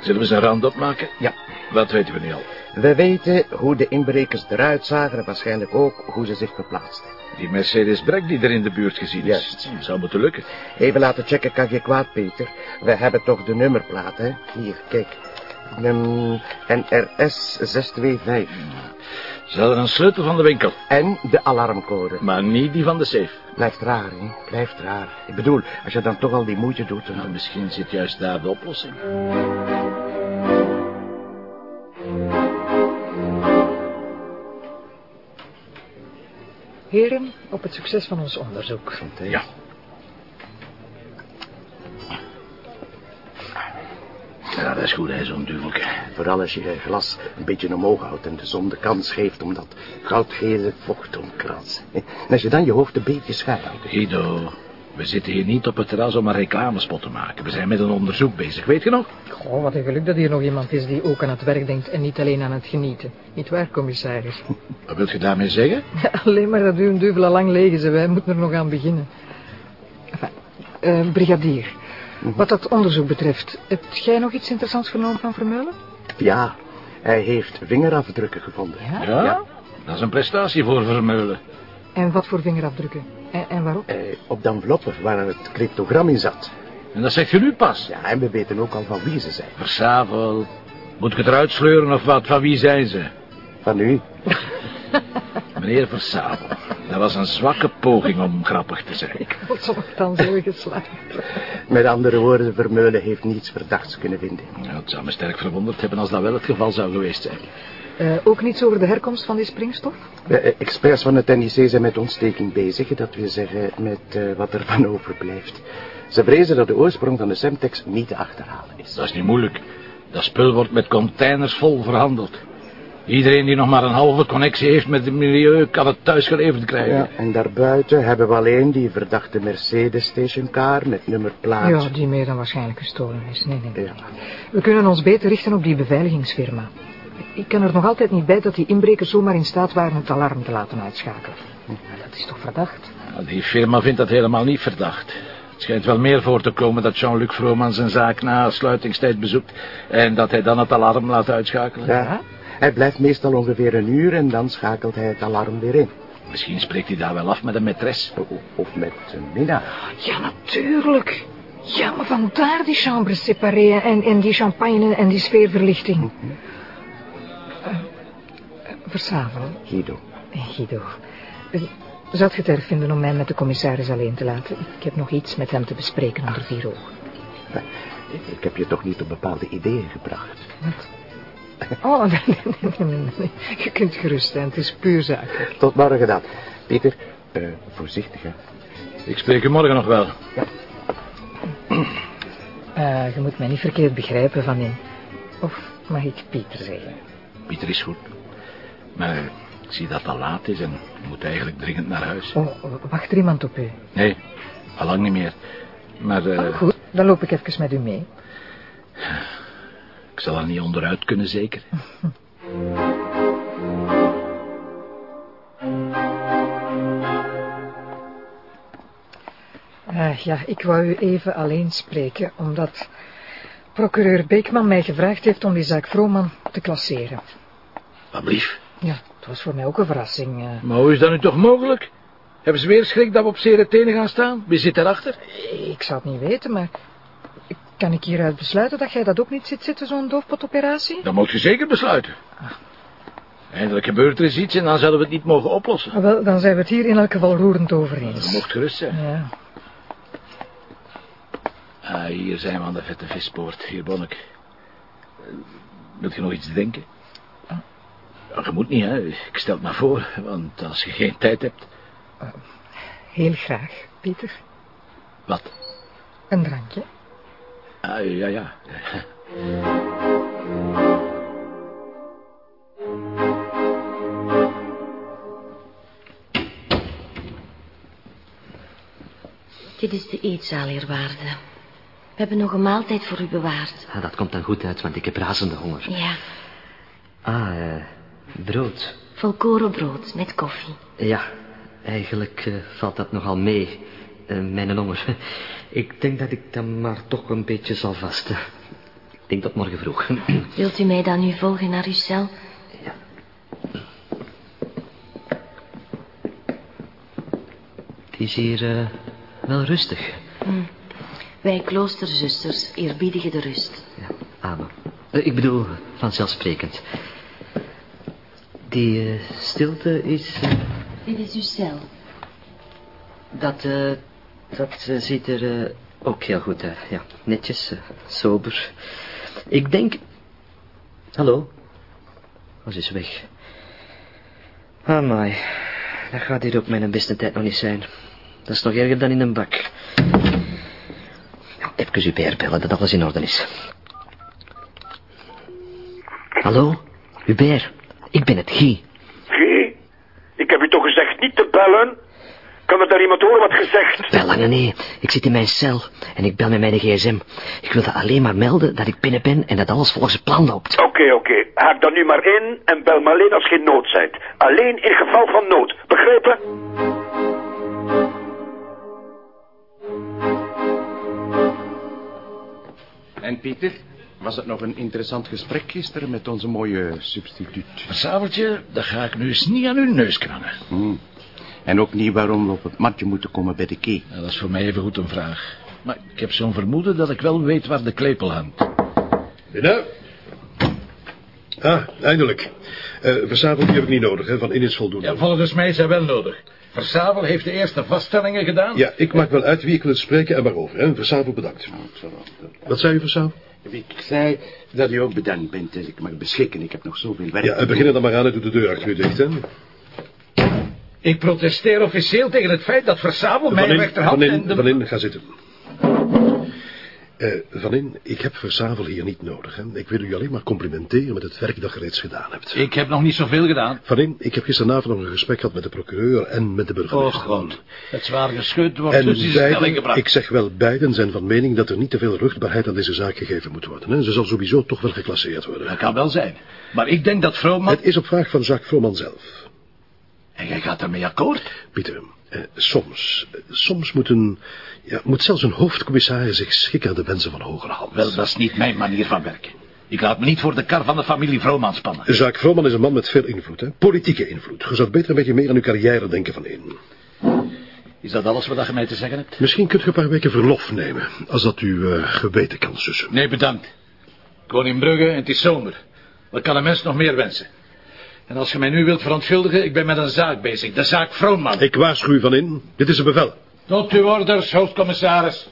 Zullen we zijn rand opmaken? Ja. Wat weten we nu al? We weten hoe de inbrekers eruit zagen en waarschijnlijk ook hoe ze zich verplaatsten. Die Mercedes Brek die er in de buurt gezien is. Juist. Zou moeten lukken. Even laten checken kan je kwaad, Peter. We hebben toch de nummerplaat, hè? Hier, kijk. Num NRS 625. Ze hadden een sleutel van de winkel. En de alarmcode. Maar niet die van de safe. Blijft raar, hè? Blijft raar. Ik bedoel, als je dan toch al die moeite doet... Dan... Nou, misschien zit juist daar de oplossing. Heren, op het succes van ons onderzoek. Ja. Is goed, hè, zo'n duvelke. Vooral als je je glas een beetje omhoog houdt en de zon de kans geeft om dat goudgele vocht te omkransen. En als je dan je hoofd een beetje schuin houdt. Guido, we zitten hier niet op het terras om een reclamespot te maken. We zijn met een onderzoek bezig, weet je nog? Goh, wat een geluk dat hier nog iemand is die ook aan het werk denkt en niet alleen aan het genieten. Niet waar, commissaris? Wat wilt je daarmee zeggen? alleen maar dat u een duvel al lang leeg is en wij moeten er nog aan beginnen. Enfin, eh, brigadier, wat dat onderzoek betreft, hebt jij nog iets interessants vernomen van Vermeulen? Ja, hij heeft vingerafdrukken gevonden. Ja? Ja? Ja. Dat is een prestatie voor Vermeulen. En wat voor vingerafdrukken? En, en waarop? Eh, op de enveloppe waar het cryptogram in zat. En dat zegt je nu pas. Ja, en we weten ook al van wie ze zijn. Versavel. Moet ik het eruit sleuren of wat? Van wie zijn ze? Van u. Meneer Versavel. Dat was een zwakke poging om grappig te zijn. Wat zal ik dan zo geslaagd? Met andere woorden, Vermeulen heeft niets verdachts kunnen vinden. Ja, het zou me sterk verwonderd hebben als dat wel het geval zou geweest zijn. Eh, ook niets over de herkomst van die springstof? De eh, experts van het NIC zijn met ontsteking bezig, dat wil zeggen met eh, wat er van overblijft. Ze vrezen dat de oorsprong van de Semtex niet te achterhalen is. Dat is niet moeilijk. Dat spul wordt met containers vol verhandeld. Iedereen die nog maar een halve connectie heeft met het milieu kan het thuis geleverd krijgen. Ja, en daarbuiten hebben we alleen die verdachte Mercedes stationcar met nummerplaat. Ja, die meer dan waarschijnlijk gestolen is. Nee, nee. Ja. We kunnen ons beter richten op die beveiligingsfirma. Ik kan er nog altijd niet bij dat die inbrekers zomaar in staat waren het alarm te laten uitschakelen. Maar dat is toch verdacht? Ja, Die firma vindt dat helemaal niet verdacht. Het schijnt wel meer voor te komen dat Jean-Luc Vrooman zijn zaak na sluitingstijd bezoekt... en dat hij dan het alarm laat uitschakelen. Ja. Hij blijft meestal ongeveer een uur en dan schakelt hij het alarm weer in. Misschien spreekt hij daar wel af met een maîtresse. Of met een minnaar. Ja, natuurlijk. Ja, maar vandaar die chambres séparées en, en die champagne en die sfeerverlichting. Eh, eh, Versavel, Guido. en Guido. eh, Zou je het erg vinden om mij met de commissaris alleen te laten? Ik heb nog iets met hem te bespreken onder vier ogen. Eh, Ik heb je toch niet op bepaalde ideeën gebracht. Wat? Oh, nee, nee, nee, nee, nee, nee. Je kunt gerust zijn, het is puur zakelijk. Tot morgen dan. Pieter, eh, voorzichtig hè. Ik spreek u morgen nog wel. Eh, je moet mij niet verkeerd begrijpen van in. Of mag ik Pieter zeggen? Pieter is goed. Maar eh, ik zie dat het al laat is en ik moet eigenlijk dringend naar huis. Oh, wacht er iemand op u? Nee, al lang niet meer. Maar eh, Oh, goed, dan loop ik even met u mee. ik zal er niet onderuit kunnen, zeker. Eh, ja, ik wou u even alleen spreken, omdat procureur Beekman mij gevraagd heeft om die zaak Vrooman te klasseren. Wat blief. Ja, het was voor mij ook een verrassing. eh. Maar hoe is dat nu toch mogelijk? Hebben ze weer schrik dat we op zere tenen gaan staan? Wie zit daarachter? ik zou het niet weten, maar... Kan ik hieruit besluiten dat jij dat ook niet zit zitten, zo'n doofpotoperatie? Dan moet je zeker besluiten. Eindelijk gebeurt er eens iets en dan zouden we het niet mogen oplossen. Ah, wel, dan zijn we het hier in elk geval roerend over eens. mocht gerust zijn. Ja, Ah, hier zijn we aan de vette vispoort. Hier, Bonnek. Eh, Wilt je nog iets denken? Je moet niet, hè. Ik stel het maar voor, want als je geen tijd hebt... heel graag, Pieter. Wat? Een drankje. Ah, ja, ja. Dit is de eetzaal, eerwaarde. We hebben nog een maaltijd voor u bewaard. Ah, dat komt dan goed uit, want ik heb razende honger. Ja, Ah, eh, brood. volkoren brood met koffie. Ja, eigenlijk eh, valt dat nogal mee, eh, mijn honger. Ik denk dat ik dan maar toch een beetje zal vasten. denk tot morgen vroeg. Wilt u mij dan nu volgen naar uw cel? Het is hier eh, wel rustig. Wij kloosterzusters eerbiedigen de rust. Ja, amen. Eh, ik bedoel, vanzelfsprekend. Die stilte is... Dit is uw cel. dat eh, dat eh, ziet er eh, ook heel goed uit. Ja, netjes, eh, sober. Ik denk... Hallo? Oh, ze is weg. Amai, dat gaat hier op mijn beste tijd nog niet zijn. Dat is nog erger dan in een bak. Ja, even Hubert bellen dat alles in orde is. Hallo? Hubert, ik ben het, Guy. G, ik heb u toch gezegd niet te bellen? Kan er daar iemand horen wat gezegd? Wel, lange nee. Ik zit in mijn cel en ik bel met mijn gsm. Ik wilde alleen maar melden dat ik binnen ben en dat alles volgens het plan loopt. Oké, oké. Haak dan nu maar in en bel me alleen als geen nood zijt. Alleen in geval van nood. Begrepen? En Pieter, was het nog een interessant gesprek gisteren met onze mooie substituut? Sabeltje, dat ga ik nu eens niet aan uw neus krangen. Hmm. En ook niet waarom we op het matje moeten komen bij de key. Dat is voor mij even goed een vraag. Maar ik heb zo'n vermoeden dat ik wel weet waar de klepel hangt. Binnen. Ah, eindelijk. Eh verzaveld die heb ik niet nodig, hè. Van in is voldoende. Ja, volgens mij is hij wel nodig. Versavel heeft de eerste vaststellingen gedaan. Ja, ik maak wel uit wie ik wil spreken en waarover, hè. Verzaveld bedankt. Wat zei u, Verzaveld? Ik zei dat u ook bedankt bent dat ik mag beschikken. Ik heb nog zoveel werk. Ja, begin er dan maar aan en doe de deur achter u dicht, hè. Ik protesteer officieel tegen het feit dat Versavel mijn Van in, rechterhand van in, en de... van in, ga zitten. Eh, van in, ik heb Verzavel hier niet nodig, hè. Ik wil u alleen maar complimenteren met het werk dat je reeds gedaan hebt. Ik heb nog niet zoveel gedaan. Van in, ik heb gisteravond nog een gesprek gehad met de procureur en met de Oh burgemeester. god, het zwaar geschud wordt En dus in stelling beiden, gebracht. ik zeg wel, beiden zijn van mening dat er niet te veel ruchtbaarheid aan deze zaak gegeven moet worden. Hè. Ze zal sowieso toch wel geclasseerd worden. Dat kan wel zijn. Maar ik denk dat Vrooman... Het is op vraag van Jacques Vrooman zelf. En jij gaat ermee akkoord? Pieter, eh, soms, soms moet een, ja, moet zelfs een hoofdcommissaris zich schikken aan de wensen van hogerhand. Wel, dat is niet mijn manier van werken. Ik laat me niet voor de kar van de familie Vrooman spannen. Jacques Vrooman is een man met veel invloed, hè? politieke invloed. Je zou beter een beetje meer aan uw carrière denken van in. Is dat alles wat je mij te zeggen hebt? Misschien kunt u een paar weken verlof nemen, als dat u eh, geweten kan sussen. Nee, bedankt. Ik woon in Brugge en het is zomer. Wat kan een mens nog meer wensen? En als je mij nu wilt verontschuldigen, ik ben met een zaak bezig. De zaak Vrooman. Ik waarschuw u van in, dit is een bevel. Tot uw orders, hoofdcommissaris.